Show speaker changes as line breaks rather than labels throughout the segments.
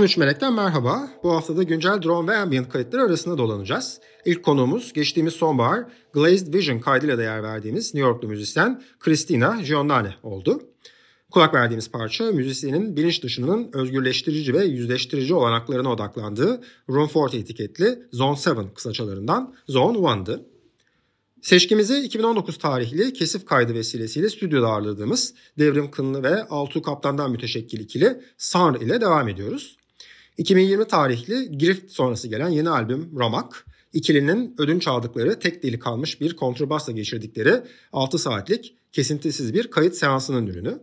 13 Melek'ten merhaba. Bu haftada güncel drone ve ambient kayıtları arasında dolanacağız. İlk konuğumuz geçtiğimiz sonbahar Glazed Vision kaydıyla da yer verdiğimiz New Yorklu müzisyen Christina Gionnane oldu. Kulak verdiğimiz parça müzisyenin bilinç dışının özgürleştirici ve yüzleştirici olanaklarına odaklandığı Room 40 etiketli Zone 7 kısaçalarından Zone 1'dı. Seçkimizi 2019 tarihli kesif kaydı vesilesiyle stüdyoda ağırladığımız Devrim Kınlı ve Altuğ Kaptan'dan müteşekkil ikili Sanr ile devam ediyoruz. 2020 tarihli Grift sonrası gelen yeni albüm Ramak, ikilinin ödünç aldıkları tek deli kalmış bir kontrbasla geçirdikleri 6 saatlik kesintisiz bir kayıt seansının ürünü.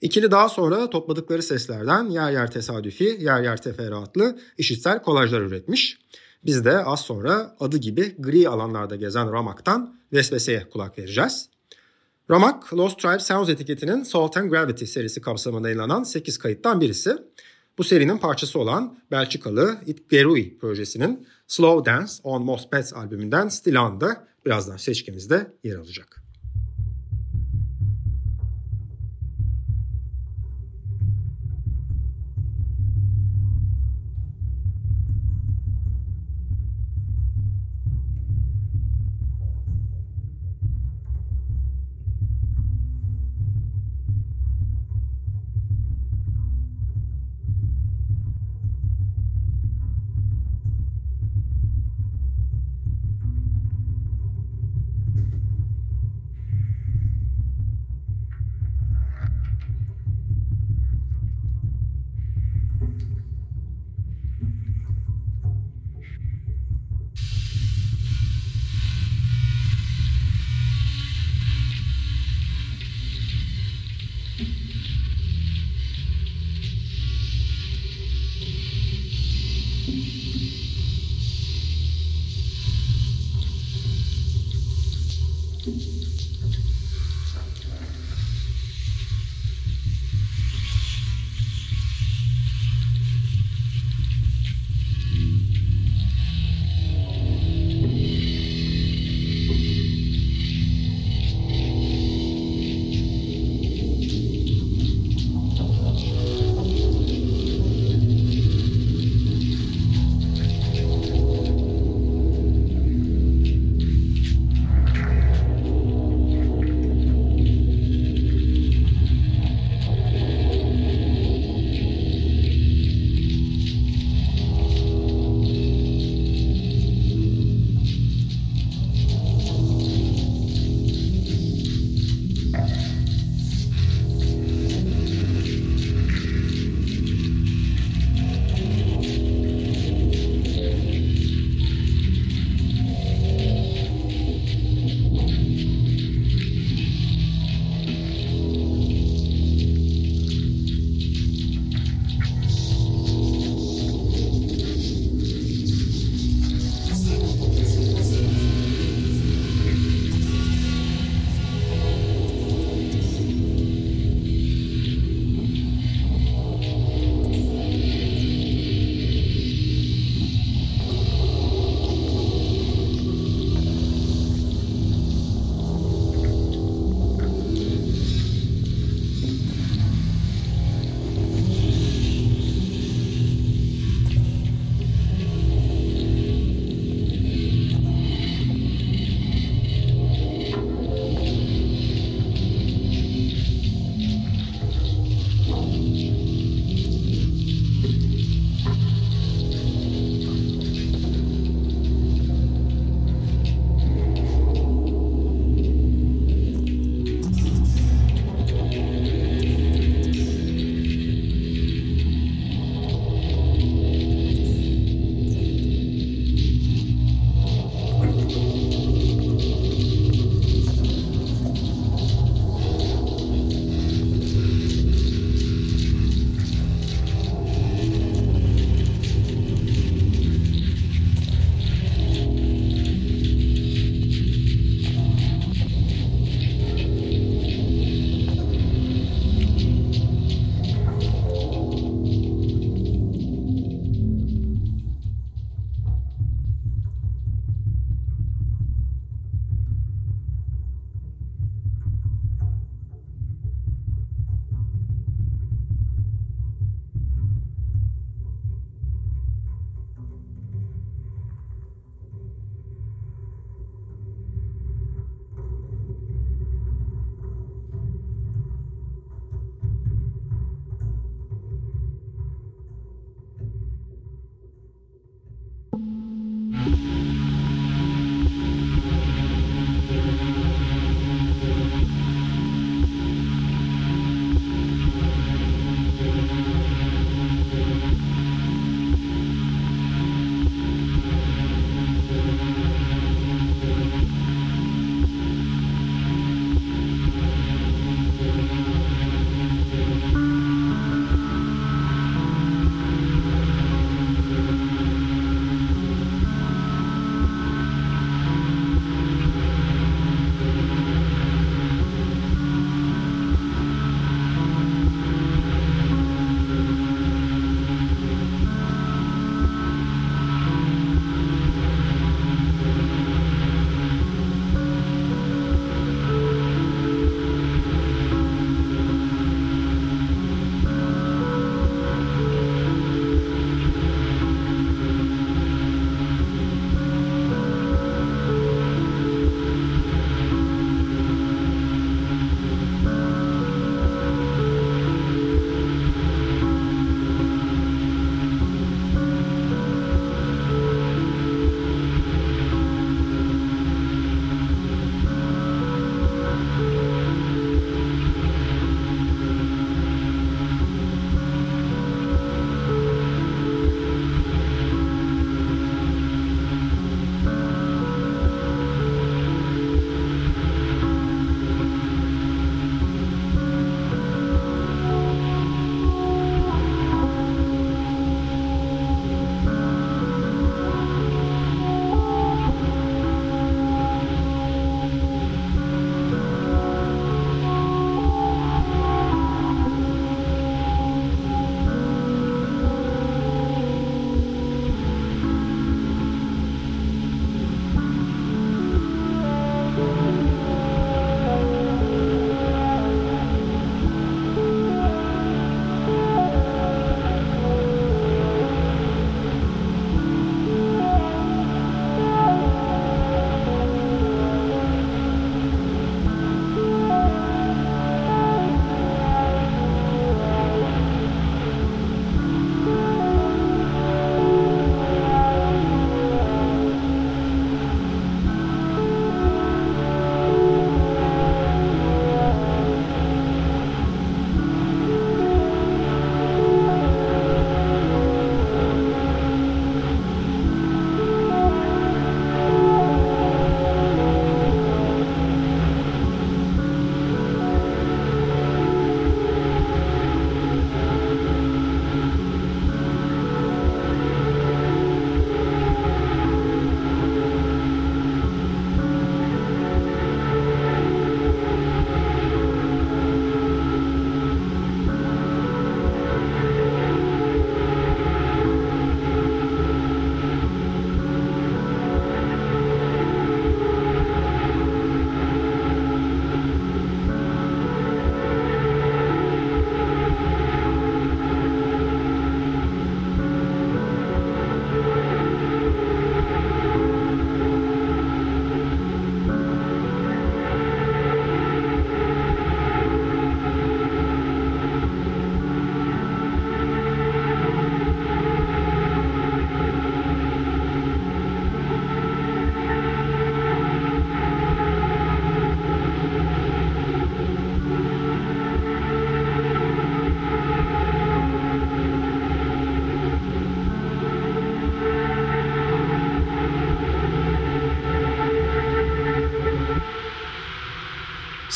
İkili daha sonra topladıkları seslerden yer yer tesadüfi, yer yer teferruatlı işitsel kolajlar üretmiş. Biz de az sonra adı gibi gri alanlarda gezen Ramak'tan Vesvese'ye kulak vereceğiz. Ramak, Lost Tribe Sounds etiketinin Salt and Gravity serisi kapsamında yayınlanan 8 kayıttan birisi. Bu serinin parçası olan Belçikalı It Gerui projesinin Slow Dance on Most Pets albümünden Still On'da birazdan seçkimizde yer alacak.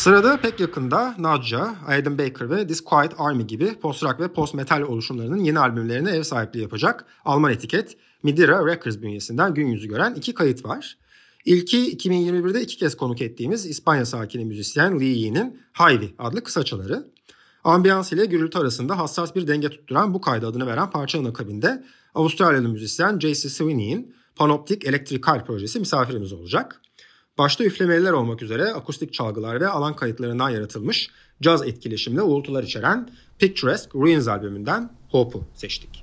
Sırada pek yakında Nadja, Adam Baker ve Disquiet Army gibi post-rock ve post-metal oluşumlarının yeni albümlerine ev sahipliği yapacak Alman etiket Midira Records bünyesinden gün yüzü gören iki kayıt var. İlki 2021'de iki kez konuk ettiğimiz İspanya sakini müzisyen Lee Yee'nin Highway adlı kısaçaları. Ambiyans ile gürültü arasında hassas bir denge tutturan bu kayda adını veren parçanın akabinde Avustralyalı müzisyen J.C. Sweeney'in Panoptic Electrical projesi misafirimiz olacak. Başta üflemeliler olmak üzere akustik çalgılar ve alan kayıtlarından yaratılmış caz etkileşimli uğultular içeren Picturesque Ruins albümünden Hope'u seçtik.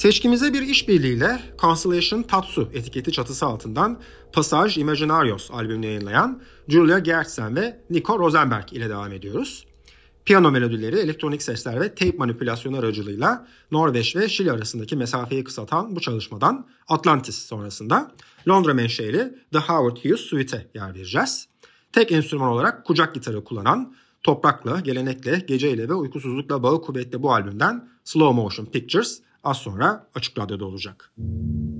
Seçkimize bir işbirliğiyle Constellation Tatsu etiketi çatısı altından Passage Imaginarios albümünü yayınlayan Julia Gertsen ve Nico Rosenberg ile devam ediyoruz. Piyano melodileri, elektronik sesler ve tape manipülasyonu aracılığıyla Norveç ve Şili arasındaki mesafeyi kısaltan bu çalışmadan Atlantis sonrasında Londra menşeli The Howard Hughes Suite'e yer vereceğiz. Tek enstrüman olarak kucak gitarı kullanan, toprakla, gelenekle, geceyle ve uykusuzlukla bağı kuvvetli bu albümden Slow Motion Pictures az sonra Açık Radyo'da olacak. Müzik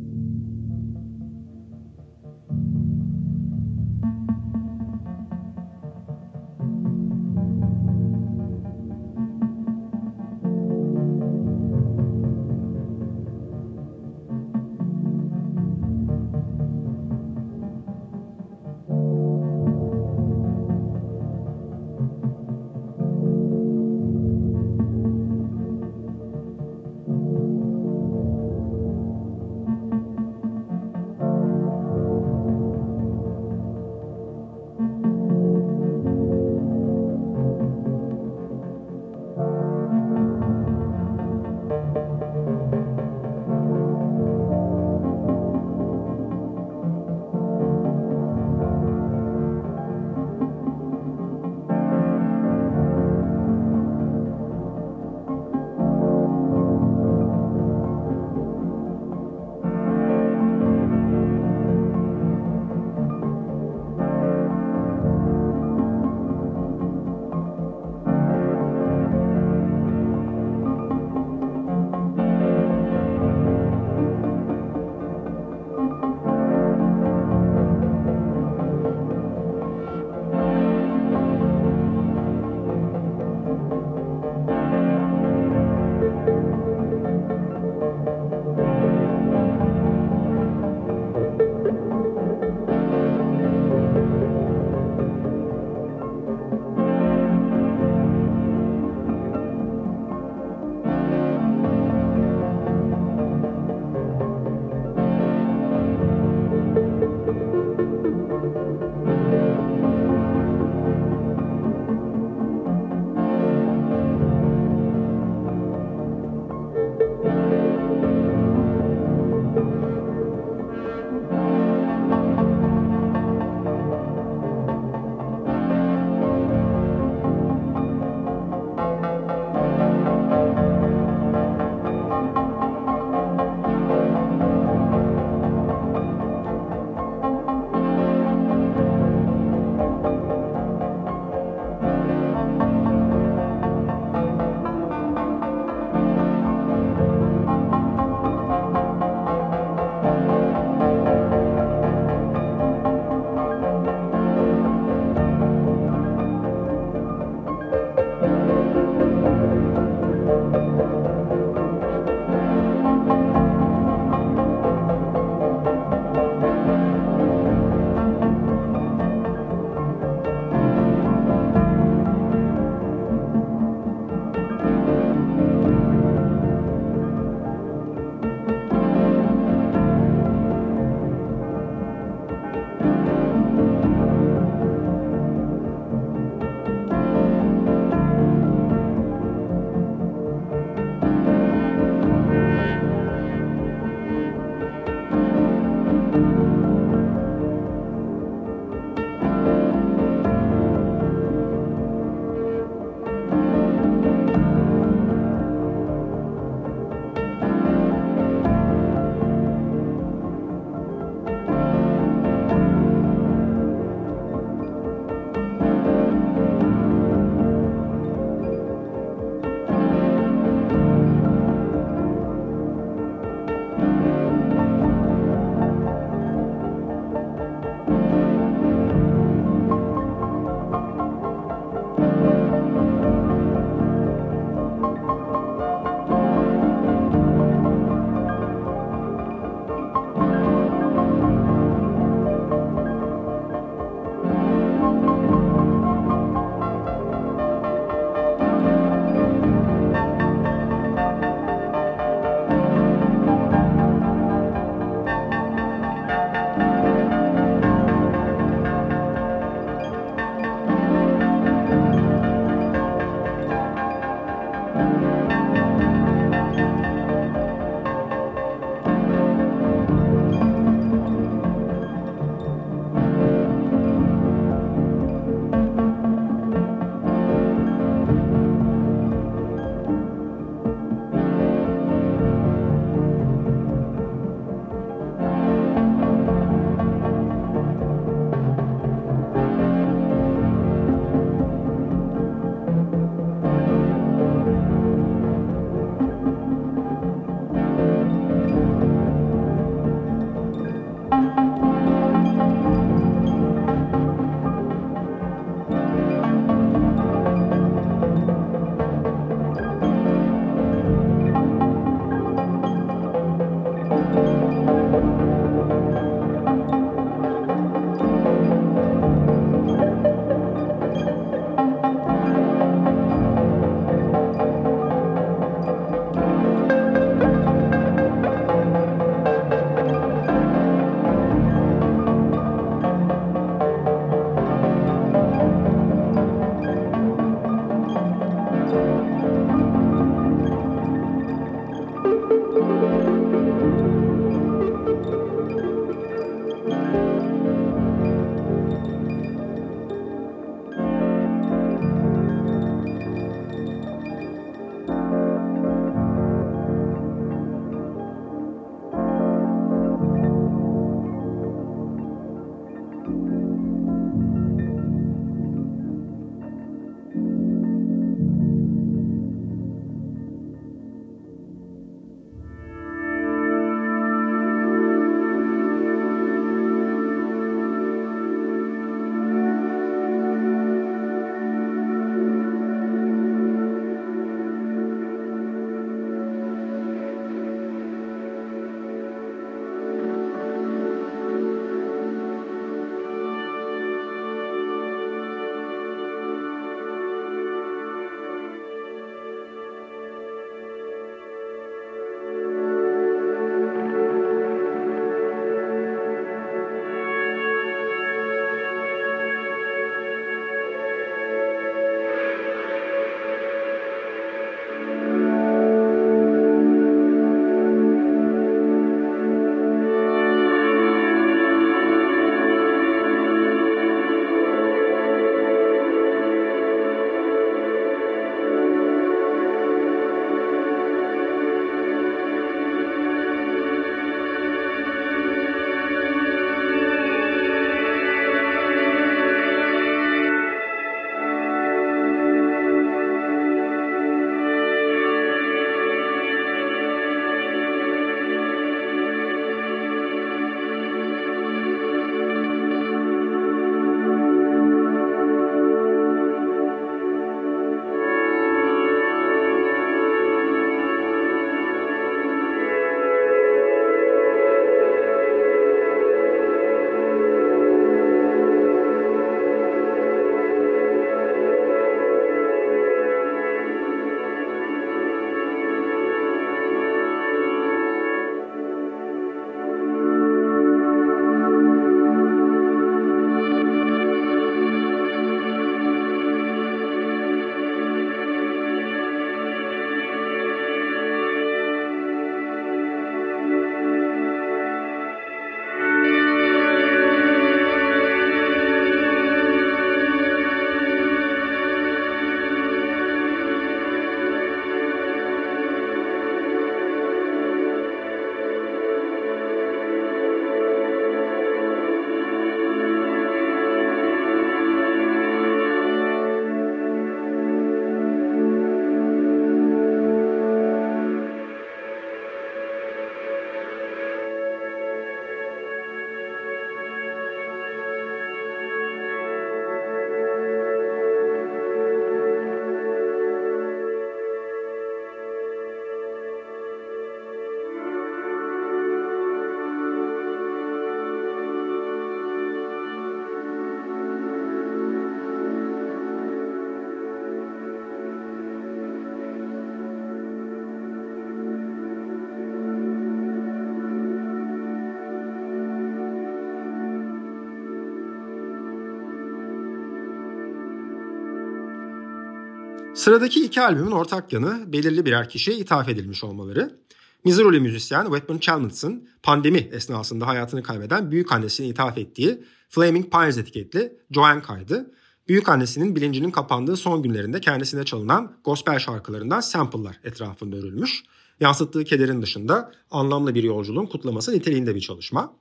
Sıradaki iki albümün ortak yanı belirli birer kişiye ithaf edilmiş olmaları. Missouri müzisyen Wetman Chalmons'ın pandemi esnasında hayatını kaybeden büyük annesine ithaf ettiği Flaming Pines etiketli Joanne kaydı. Büyük annesinin bilincinin kapandığı son günlerinde kendisine çalınan gospel şarkılarından sample'lar etrafında örülmüş. Yansıttığı kederin dışında anlamlı bir yolculuğun kutlaması niteliğinde bir çalışma.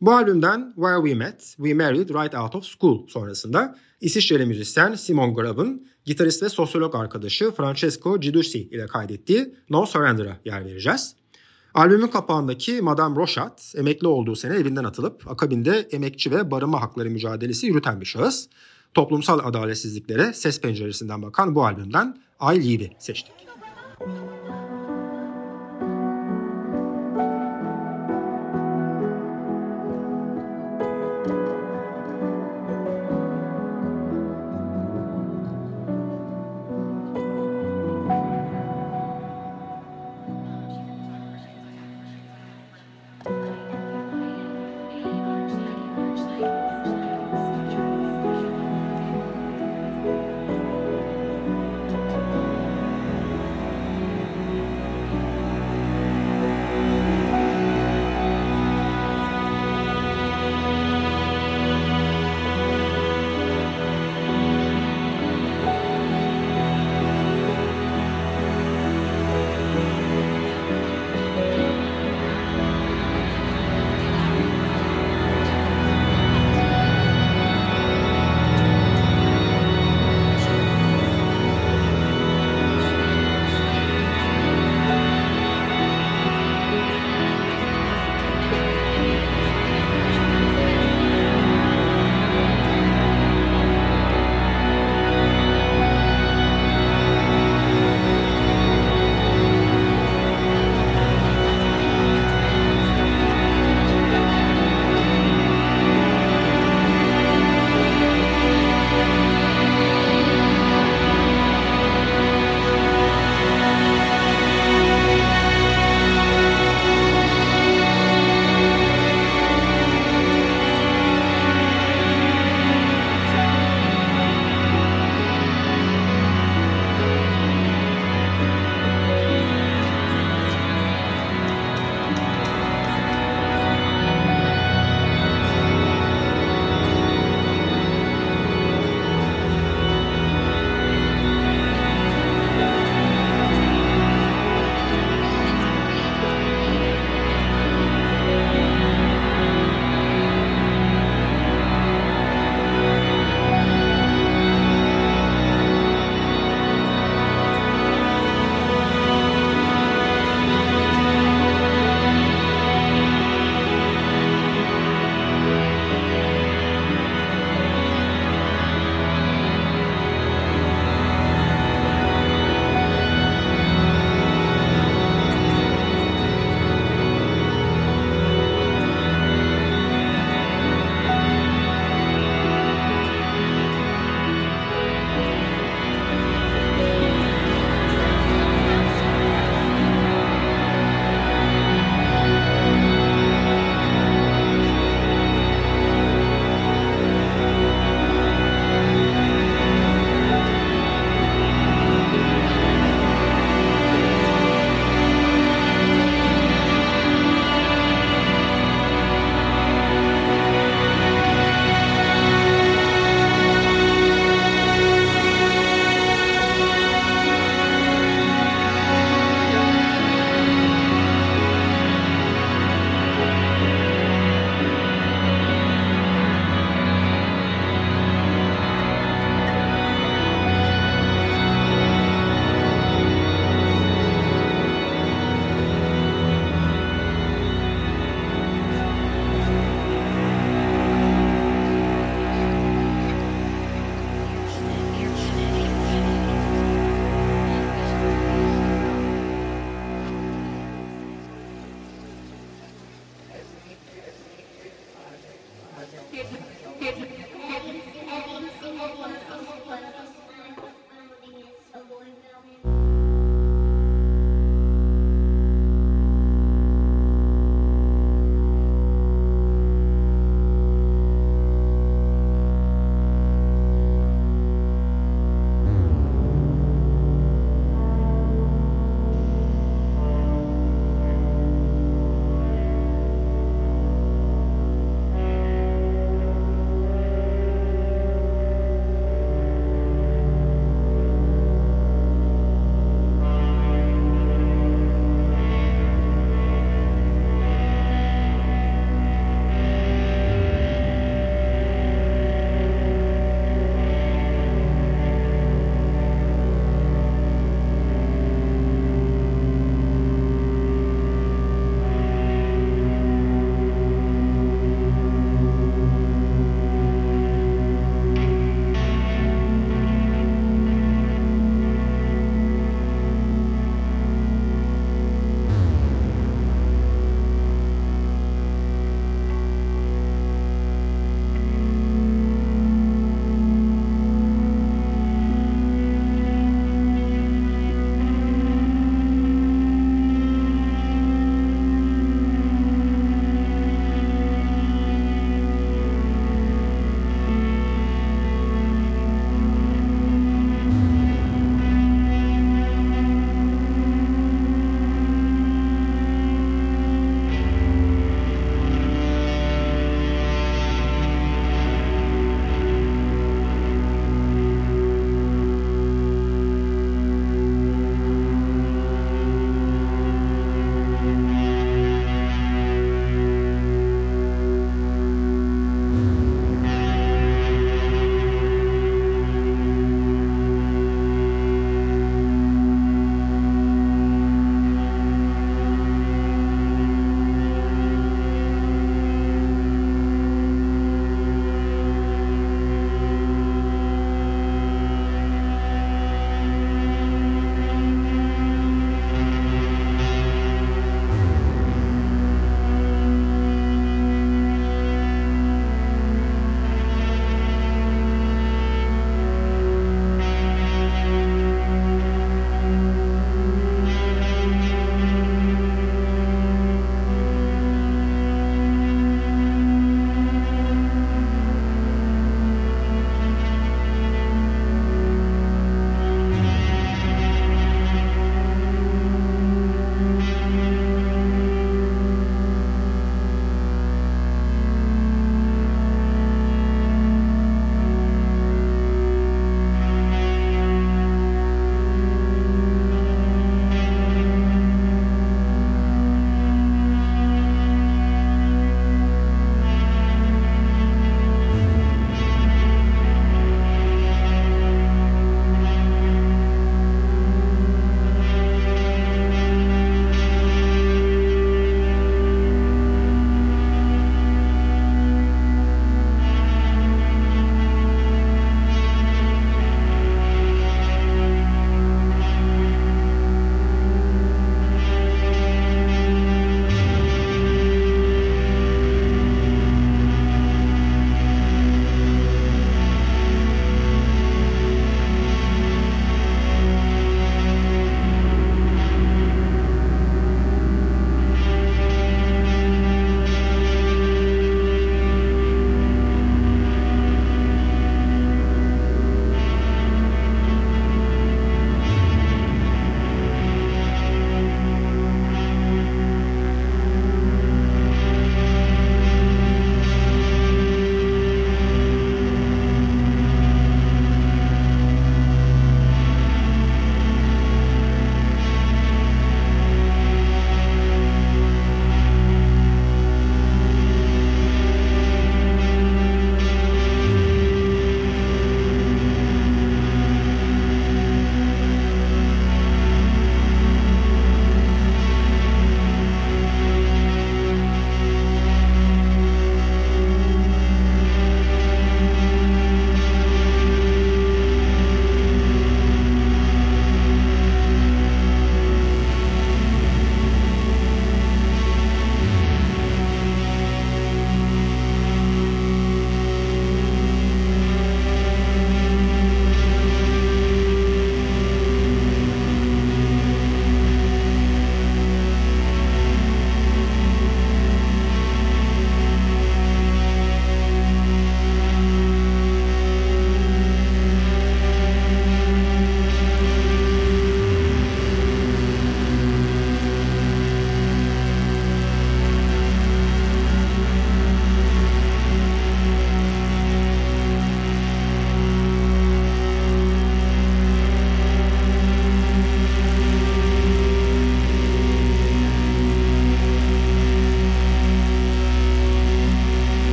Bu albümden Where We Met, We Married Right Out of School sonrasında İsviçreli müzisyen Simon Grab'ın gitarist ve sosyolog arkadaşı Francesco Gidusi ile kaydettiği No Surrender'a yer vereceğiz. Albümün kapağındaki Madame Rochat emekli olduğu sene evinden atılıp akabinde emekçi ve barınma hakları mücadelesi yürüten bir şahıs. Toplumsal adaletsizliklere ses penceresinden bakan bu albümden I Leave'i seçtik. Bu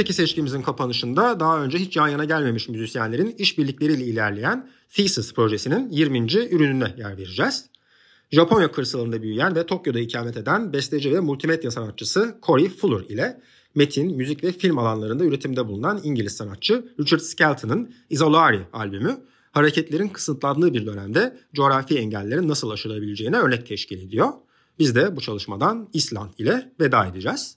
geceki seçkimizin kapanışında daha önce hiç yan yana gelmemiş müzisyenlerin işbirlikleriyle ilerleyen Thesis projesinin 20. ürününe yer vereceğiz. Japonya kırsalında büyüyen ve Tokyo'da ikamet eden besteci ve multimedya sanatçısı Corey Fuller ile metin, müzik ve film alanlarında üretimde bulunan İngiliz sanatçı Richard Skelton'ın Isolari albümü hareketlerin kısıtlandığı bir dönemde coğrafi engellerin nasıl aşılabileceğine örnek teşkil ediyor. Biz de bu çalışmadan İsland ile veda edeceğiz.